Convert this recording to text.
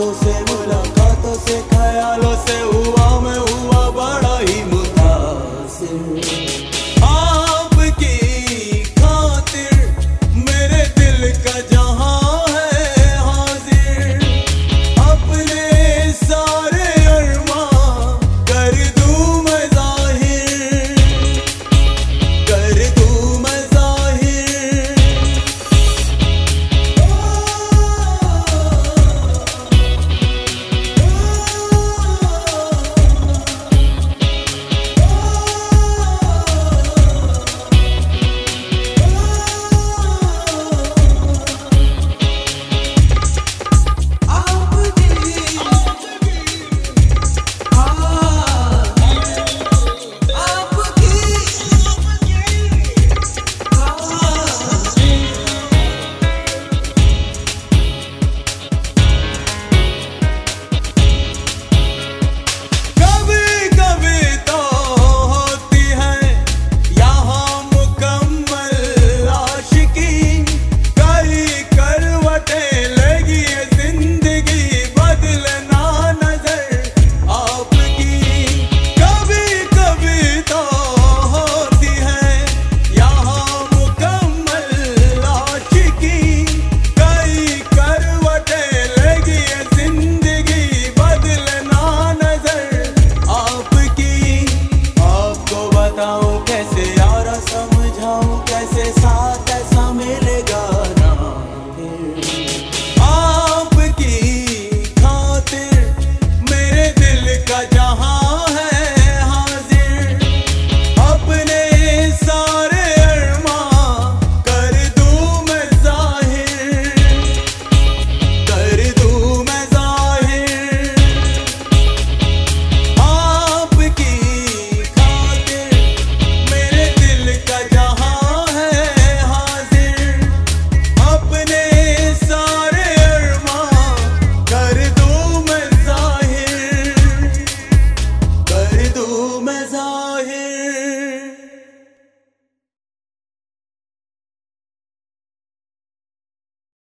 Entonces vuela